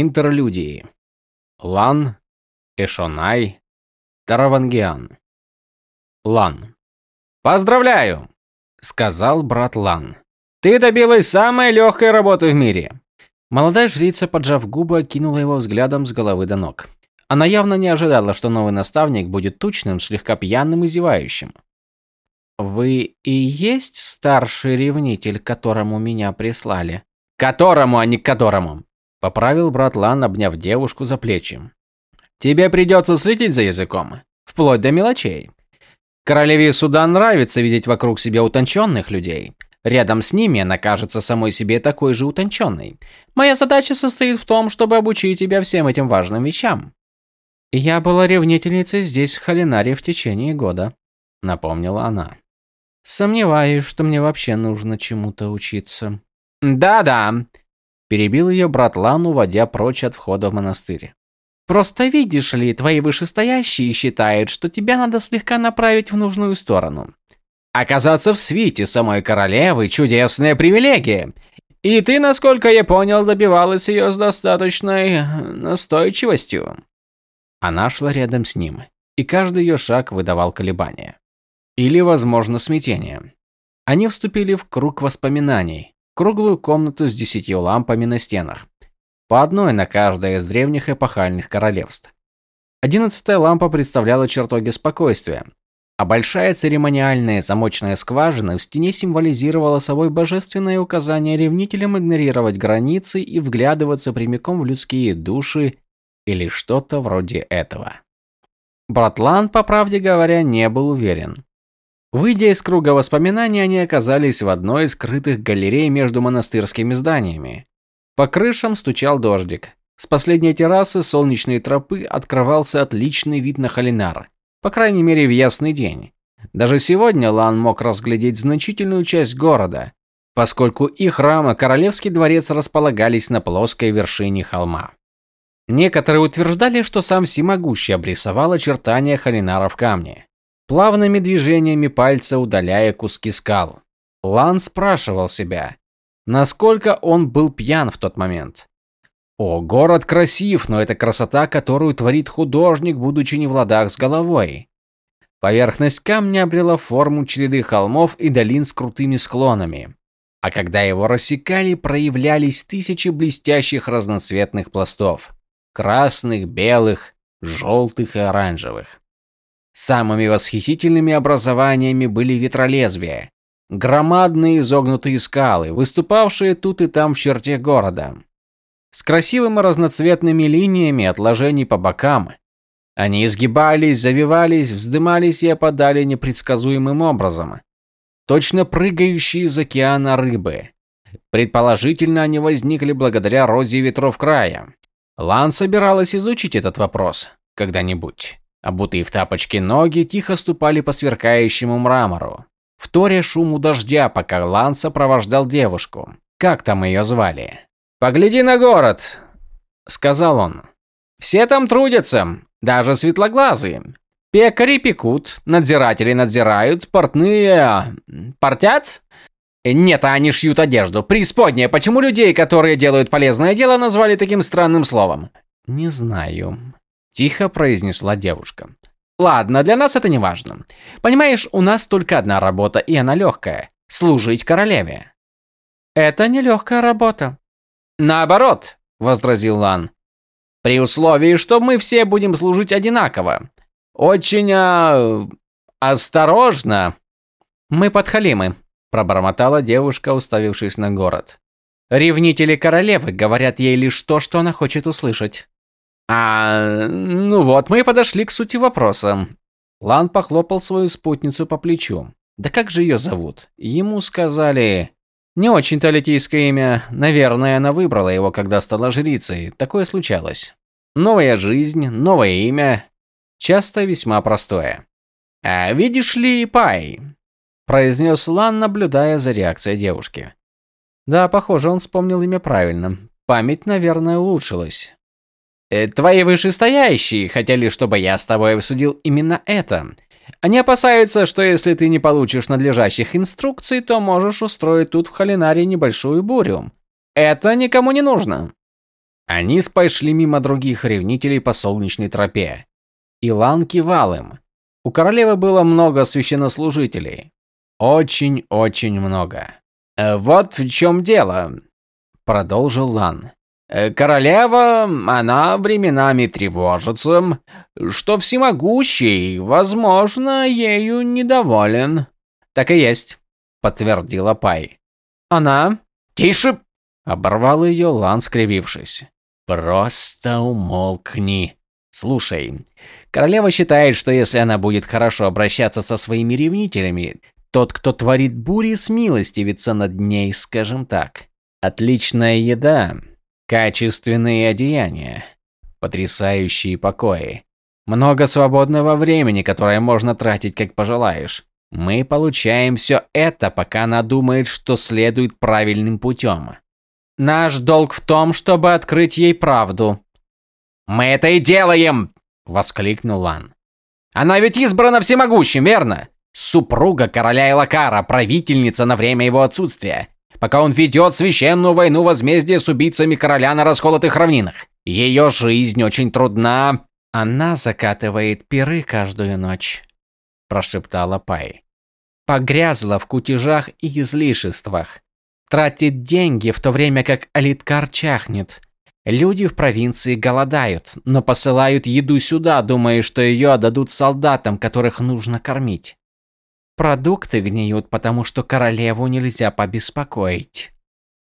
Интерлюдии. Лан, Эшонай, Таравангиан. Лан. «Поздравляю!» – сказал брат Лан. «Ты добилась самой легкой работы в мире!» Молодая жрица, поджав губы, окинула его взглядом с головы до ног. Она явно не ожидала, что новый наставник будет тучным, слегка пьяным и зевающим. «Вы и есть старший ревнитель, которому меня прислали?» «Которому, а не к которому!» Поправил брат Лан, обняв девушку за плечи. «Тебе придется следить за языком, вплоть до мелочей. Королеве Суда нравится видеть вокруг себя утонченных людей. Рядом с ними она кажется самой себе такой же утонченной. Моя задача состоит в том, чтобы обучить тебя всем этим важным вещам». «Я была ревнительницей здесь, в Халинаре, в течение года», — напомнила она. «Сомневаюсь, что мне вообще нужно чему-то учиться». «Да-да», – перебил ее брат Лан, уводя прочь от входа в монастырь. «Просто видишь ли, твои вышестоящие считают, что тебя надо слегка направить в нужную сторону. Оказаться в свите самой королевы – чудесная привилегия. И ты, насколько я понял, добивалась ее с достаточной настойчивостью». Она шла рядом с ним, и каждый ее шаг выдавал колебания. Или, возможно, смятение. Они вступили в круг воспоминаний, круглую комнату с десятью лампами на стенах, по одной на каждое из древних эпохальных королевств. Одиннадцатая лампа представляла чертоги спокойствия, а большая церемониальная замочная скважина в стене символизировала собой божественное указание ревнителям игнорировать границы и вглядываться прямиком в людские души или что-то вроде этого. Братлан, по правде говоря, не был уверен. Выйдя из круга воспоминаний, они оказались в одной из скрытых галерей между монастырскими зданиями. По крышам стучал дождик. С последней террасы солнечной тропы открывался отличный вид на Халинар, по крайней мере в ясный день. Даже сегодня Лан мог разглядеть значительную часть города, поскольку их храм и королевский дворец располагались на плоской вершине холма. Некоторые утверждали, что сам всемогущий обрисовал очертания Халинара в камне плавными движениями пальца удаляя куски скал. Лан спрашивал себя, насколько он был пьян в тот момент. О, город красив, но это красота, которую творит художник, будучи не в ладах с головой. Поверхность камня обрела форму череды холмов и долин с крутыми склонами. А когда его рассекали, проявлялись тысячи блестящих разноцветных пластов. Красных, белых, желтых и оранжевых. Самыми восхитительными образованиями были ветролезвия, громадные изогнутые скалы, выступавшие тут и там в черте города, с красивыми разноцветными линиями отложений по бокам. Они изгибались, завивались, вздымались и опадали непредсказуемым образом, точно прыгающие из океана рыбы. Предположительно, они возникли благодаря розе ветров края. Лан собиралась изучить этот вопрос когда-нибудь. Обутые в тапочки ноги тихо ступали по сверкающему мрамору, вторя шуму дождя, пока Лан сопровождал девушку. Как там ее звали? «Погляди на город!» – сказал он. «Все там трудятся, даже светлоглазые. Пекари пекут, надзиратели надзирают, портные... портят? Нет, они шьют одежду. Преисподняя, почему людей, которые делают полезное дело, назвали таким странным словом? Не знаю. Тихо произнесла девушка. Ладно, для нас это не важно. Понимаешь, у нас только одна работа, и она легкая. Служить королеве. Это не легкая работа. Наоборот, возразил Лан. При условии, что мы все будем служить одинаково. Очень а... осторожно. Мы подхалимы, пробормотала девушка, уставившись на город. Ревнители королевы говорят ей лишь то, что она хочет услышать. А, ну вот, мы и подошли к сути вопроса. Лан похлопал свою спутницу по плечу. Да как же ее зовут? Ему сказали... Не очень-то литийское имя. Наверное, она выбрала его, когда стала жрицей. Такое случалось. Новая жизнь, новое имя. Часто весьма простое. «А видишь ли, Пай?» произнес Лан, наблюдая за реакцией девушки. Да, похоже, он вспомнил имя правильно. Память, наверное, улучшилась. Э, твои вышестоящие хотели, чтобы я с тобой обсудил именно это. Они опасаются, что если ты не получишь надлежащих инструкций, то можешь устроить тут в Халинаре небольшую бурю. Это никому не нужно. Они пошли мимо других ревнителей по солнечной тропе. Илан кивал им. У королевы было много священнослужителей. Очень-очень много. «Э, «Вот в чем дело», — продолжил Лан. «Э, «Королева, она временами тревожится, что всемогущий, возможно, ею недоволен». «Так и есть», — подтвердила Пай. «Она?» «Тише!» — оборвал ее Лан, скривившись. «Просто умолкни. Слушай, королева считает, что если она будет хорошо обращаться со своими ревнителями, тот, кто творит бури, смилостивится над ней, скажем так. Отличная еда, качественные одеяния, потрясающие покои, много свободного времени, которое можно тратить как пожелаешь. Мы получаем все это, пока она думает, что следует правильным путем. Наш долг в том, чтобы открыть ей правду. Мы это и делаем, воскликнул Лан. Она ведь избрана всемогущим, верно? Супруга короля Элакара, правительница на время его отсутствия, пока он ведет священную войну возмездия с убийцами короля на расколотых равнинах. Ее жизнь очень трудна. Она закатывает пиры каждую ночь, прошептала Пай. Погрязла в кутежах и излишествах. Тратит деньги, в то время как Алиткар чахнет. Люди в провинции голодают, но посылают еду сюда, думая, что ее отдадут солдатам, которых нужно кормить. Продукты гниют, потому что королеву нельзя побеспокоить.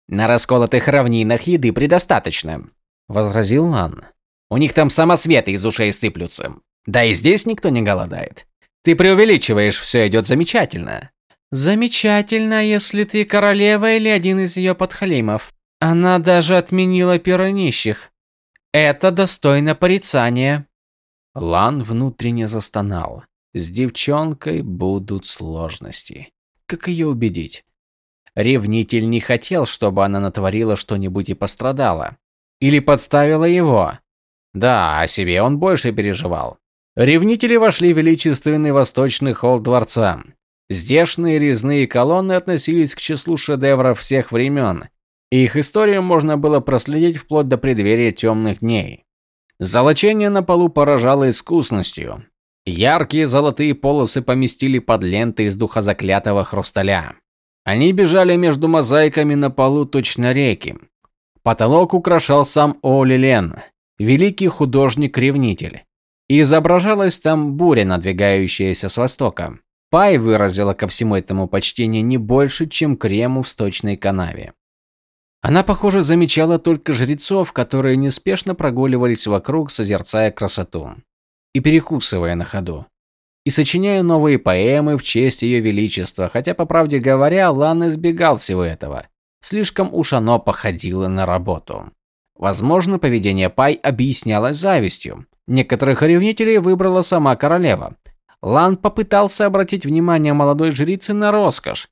На расколотых равнинах еды предостаточно, возразил Лан. У них там самосветы из ушей сыплются. Да и здесь никто не голодает. Ты преувеличиваешь, все идет замечательно. Замечательно, если ты королева или один из ее подхалимов. Она даже отменила нищих. Это достойно порицания. Лан внутренне застонал. С девчонкой будут сложности. Как ее убедить? Ревнитель не хотел, чтобы она натворила что-нибудь и пострадала. Или подставила его. Да, о себе он больше переживал. Ревнители вошли в величественный восточный холл дворца. Здешние резные колонны относились к числу шедевров всех времен, их историю можно было проследить вплоть до преддверия темных дней. Золочение на полу поражало искусностью, Яркие золотые полосы поместили под ленты из духозаклятого хрусталя. Они бежали между мозаиками на полу точно реки. Потолок украшал сам Олилен, великий художник-ревнитель. И изображалась там буря, надвигающаяся с востока. Пай выразила ко всему этому почтение не больше, чем крему в сточной канаве. Она, похоже, замечала только жрецов, которые неспешно прогуливались вокруг, созерцая красоту и перекусывая на ходу. И сочиняя новые поэмы в честь ее величества, хотя, по правде говоря, Лан избегал всего этого. Слишком уж оно походило на работу. Возможно, поведение Пай объяснялось завистью. Некоторых ревнителей выбрала сама королева. Лан попытался обратить внимание молодой жрицы на роскошь,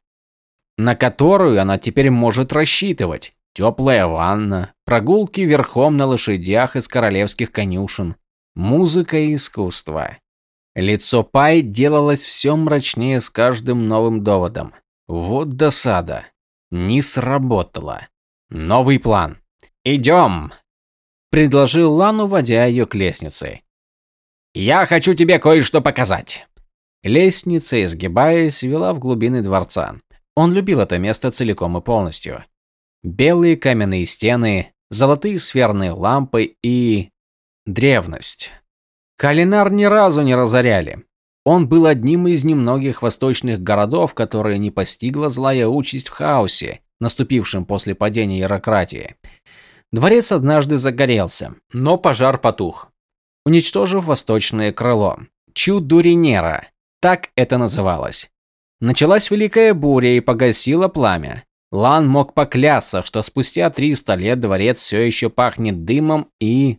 на которую она теперь может рассчитывать. Теплая ванна, прогулки верхом на лошадях из королевских конюшен, Музыка и искусство. Лицо Пай делалось все мрачнее с каждым новым доводом. Вот досада. Не сработало. Новый план. «Идем!» – предложил Лан, уводя ее к лестнице. «Я хочу тебе кое-что показать!» Лестница, изгибаясь, вела в глубины дворца. Он любил это место целиком и полностью. Белые каменные стены, золотые сферные лампы и Древность. Калинар ни разу не разоряли. Он был одним из немногих восточных городов, которые не постигла злая участь в хаосе, наступившем после падения иерократии. Дворец однажды загорелся, но пожар потух, уничтожив восточное крыло. Чудуринера, так это называлось. Началась великая буря и погасила пламя. Лан мог поклясться, что спустя 300 лет дворец все еще пахнет дымом и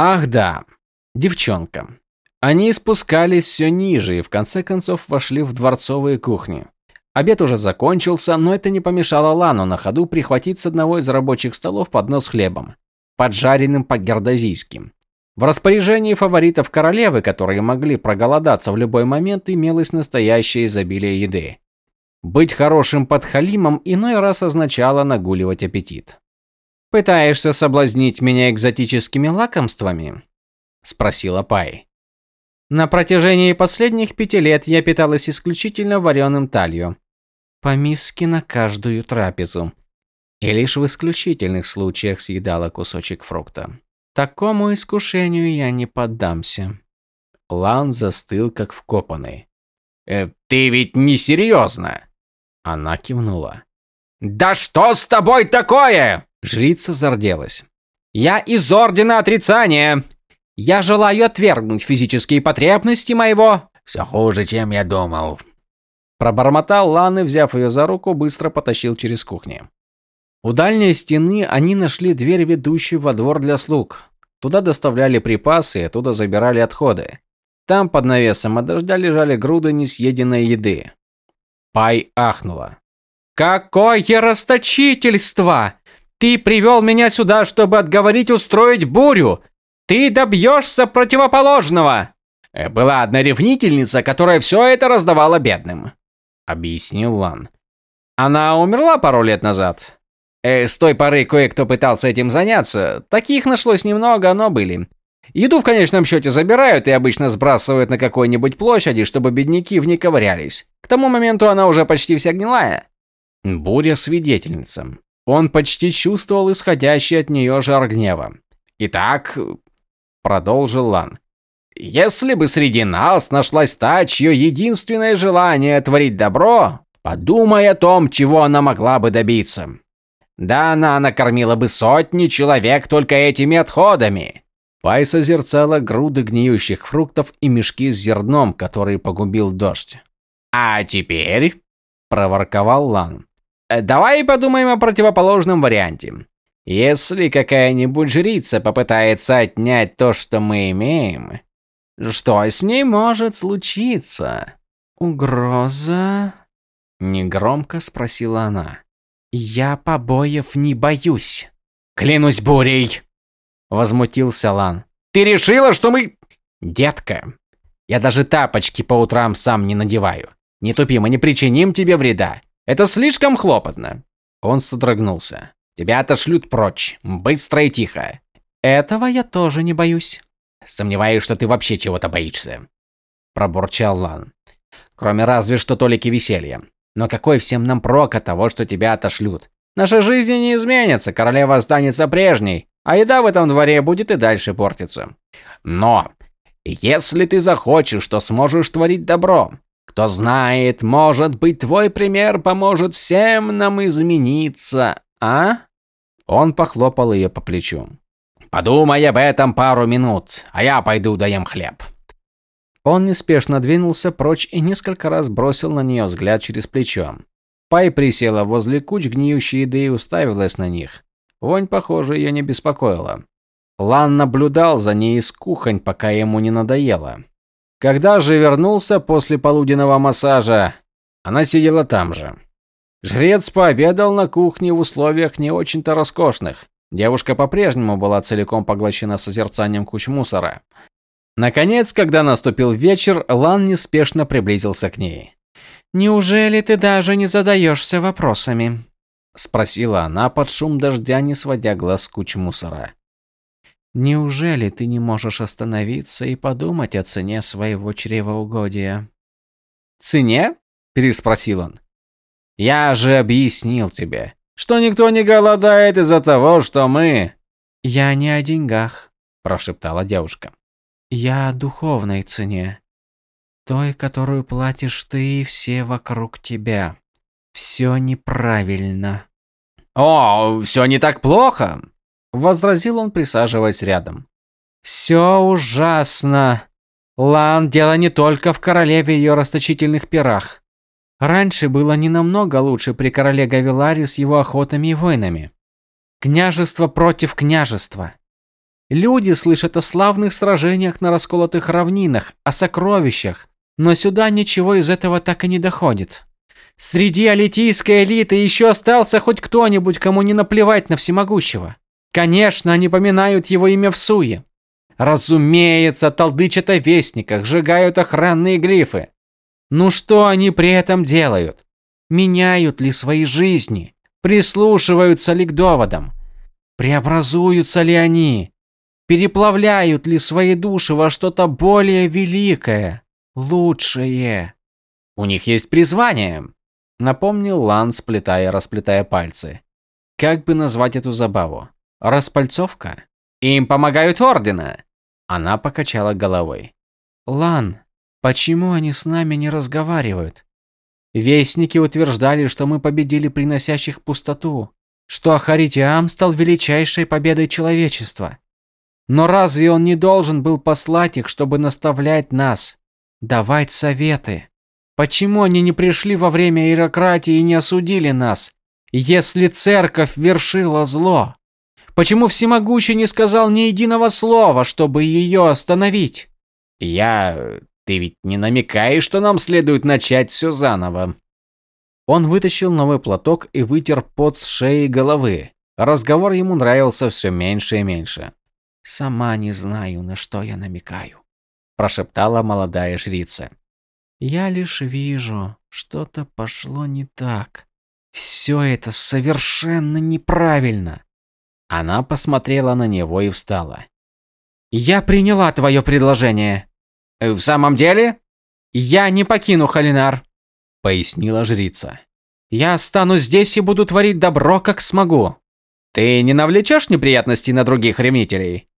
Ах да, девчонка. Они спускались все ниже и в конце концов вошли в дворцовые кухни. Обед уже закончился, но это не помешало Лану на ходу прихватить с одного из рабочих столов поднос хлебом, поджаренным по-гердозийски. В распоряжении фаворитов королевы, которые могли проголодаться в любой момент, имелось настоящее изобилие еды. Быть хорошим подхалимом иной раз означало нагуливать аппетит. Пытаешься соблазнить меня экзотическими лакомствами? Спросила Пай. На протяжении последних пяти лет я питалась исключительно вареным талью. По миске на каждую трапезу. И лишь в исключительных случаях съедала кусочек фрукта. Такому искушению я не поддамся. Лан застыл, как вкопанный. «Э, «Ты ведь не серьезно?» Она кивнула. «Да что с тобой такое?» Жрица зарделась. «Я из Ордена Отрицания. Я желаю отвергнуть физические потребности моего...» «Все хуже, чем я думал». Пробормотал Лан и, взяв ее за руку, быстро потащил через кухню. У дальней стены они нашли дверь, ведущую во двор для слуг. Туда доставляли припасы, оттуда забирали отходы. Там под навесом от дождя лежали груды несъеденной еды. Пай ахнула. «Какое расточительство! Ты привел меня сюда, чтобы отговорить устроить бурю! Ты добьешься противоположного!» «Э, «Была одна ревнительница, которая все это раздавала бедным», — объяснил Лан. «Она умерла пару лет назад. Э, с той поры кое-кто пытался этим заняться. Таких нашлось немного, но были. Еду в конечном счете забирают и обычно сбрасывают на какой-нибудь площади, чтобы бедняки в ней ковырялись. К тому моменту она уже почти вся гнилая. Буря свидетельница. Он почти чувствовал исходящий от нее жар гнева. «Итак», — продолжил Лан, — «если бы среди нас нашлась та, чье единственное желание творить добро, подумай о том, чего она могла бы добиться. Да она накормила бы сотни человек только этими отходами. Пай созерцала груды гниющих фруктов и мешки с зерном, которые погубил дождь. «А теперь», – проворковал Лан, – «давай подумаем о противоположном варианте. Если какая-нибудь жрица попытается отнять то, что мы имеем, что с ней может случиться?» «Угроза?» – негромко спросила она. «Я побоев не боюсь». «Клянусь бурей!» Возмутился Лан. «Ты решила, что мы...» «Детка, я даже тапочки по утрам сам не надеваю. Не тупи, мы не причиним тебе вреда. Это слишком хлопотно». Он содрогнулся. «Тебя отошлют прочь. Быстро и тихо». «Этого я тоже не боюсь». «Сомневаюсь, что ты вообще чего-то боишься», – пробурчал Лан. «Кроме разве что толики веселья. Но какой всем нам прок от того, что тебя отошлют? Наша жизнь не изменится, королева останется прежней, а еда в этом дворе будет и дальше портиться. Но, если ты захочешь, то сможешь творить добро. Кто знает, может быть, твой пример поможет всем нам измениться, а? Он похлопал ее по плечу. Подумай об этом пару минут, а я пойду доем хлеб. Он неспешно двинулся прочь и несколько раз бросил на нее взгляд через плечо. Пай присела возле куч гниющей еды и уставилась на них. Вонь, похоже, ее не беспокоила. Лан наблюдал за ней из кухонь, пока ему не надоело. Когда же вернулся после полуденного массажа, она сидела там же. Жрец пообедал на кухне в условиях не очень-то роскошных. Девушка по-прежнему была целиком поглощена созерцанием куч мусора. Наконец, когда наступил вечер, Лан неспешно приблизился к ней. «Неужели ты даже не задаешься вопросами?» Спросила она под шум дождя, не сводя глаз с куч мусора. Неужели ты не можешь остановиться и подумать о цене своего чревоугодия? Цене? Переспросил он. Я же объяснил тебе, что никто не голодает из-за того, что мы... Я не о деньгах, прошептала девушка. Я о духовной цене. Той, которую платишь ты и все вокруг тебя. Все неправильно. «О, все не так плохо!» – возразил он, присаживаясь рядом. «Все ужасно. Лан, дело не только в королеве и ее расточительных пирах. Раньше было не намного лучше при короле Гавиларе с его охотами и войнами. Княжество против княжества. Люди слышат о славных сражениях на расколотых равнинах, о сокровищах, но сюда ничего из этого так и не доходит. Среди алитийской элиты еще остался хоть кто-нибудь, кому не наплевать на всемогущего. Конечно, они поминают его имя в суе. Разумеется, толдычат о вестниках, сжигают охранные глифы. Ну что они при этом делают? Меняют ли свои жизни? Прислушиваются ли к доводам? Преобразуются ли они? Переплавляют ли свои души во что-то более великое, лучшее? У них есть призвание, напомнил Лан, сплетая и расплетая пальцы. Как бы назвать эту забаву? Распальцовка? Им помогают ордена. Она покачала головой. Лан, почему они с нами не разговаривают? Вестники утверждали, что мы победили приносящих пустоту, что Ахаритиам стал величайшей победой человечества. Но разве он не должен был послать их, чтобы наставлять нас, давать советы? Почему они не пришли во время иерократии и не осудили нас, если церковь вершила зло? Почему всемогущий не сказал ни единого слова, чтобы ее остановить? Я... Ты ведь не намекаешь, что нам следует начать все заново? Он вытащил новый платок и вытер пот с шеи и головы. Разговор ему нравился все меньше и меньше. «Сама не знаю, на что я намекаю», – прошептала молодая жрица. «Я лишь вижу, что-то пошло не так. Все это совершенно неправильно». Она посмотрела на него и встала. «Я приняла твое предложение». «В самом деле?» «Я не покину Халинар», – пояснила жрица. «Я останусь здесь и буду творить добро, как смогу». «Ты не навлечешь неприятностей на других ревнителей?»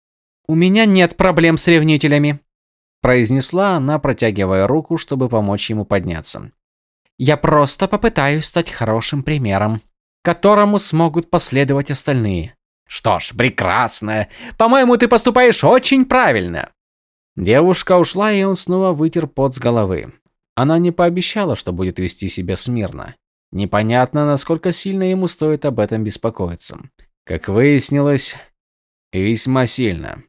«У меня нет проблем с ревнителями», – произнесла она, протягивая руку, чтобы помочь ему подняться. «Я просто попытаюсь стать хорошим примером, которому смогут последовать остальные». «Что ж, прекрасно. По-моему, ты поступаешь очень правильно». Девушка ушла, и он снова вытер пот с головы. Она не пообещала, что будет вести себя смирно. Непонятно, насколько сильно ему стоит об этом беспокоиться. Как выяснилось, весьма сильно.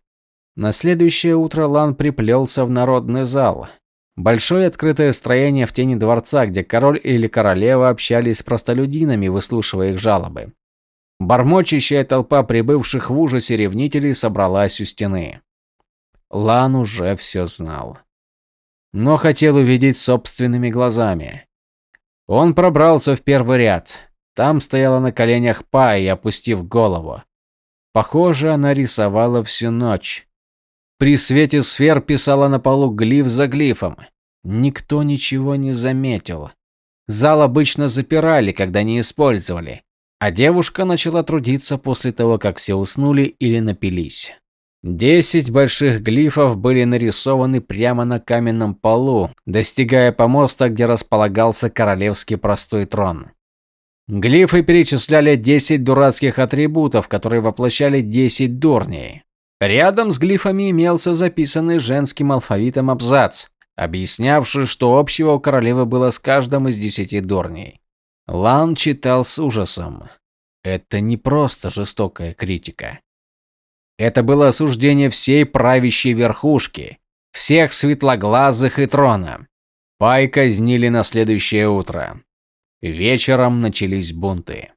На следующее утро Лан приплелся в народный зал. Большое открытое строение в тени дворца, где король или королева общались с простолюдинами, выслушивая их жалобы. Бормочащая толпа прибывших в ужасе ревнителей собралась у стены. Лан уже все знал. Но хотел увидеть собственными глазами. Он пробрался в первый ряд. Там стояла на коленях Пай, опустив голову. Похоже, она рисовала всю ночь. При свете сфер писала на полу глиф за глифом. Никто ничего не заметил. Зал обычно запирали, когда не использовали. А девушка начала трудиться после того, как все уснули или напились. Десять больших глифов были нарисованы прямо на каменном полу, достигая помоста, где располагался королевский простой трон. Глифы перечисляли 10 дурацких атрибутов, которые воплощали 10 дурней. Рядом с глифами имелся записанный женским алфавитом абзац, объяснявший, что общего у королевы было с каждым из десяти дурней. Лан читал с ужасом. Это не просто жестокая критика. Это было осуждение всей правящей верхушки, всех светлоглазых и трона. Пай казнили на следующее утро. Вечером начались бунты.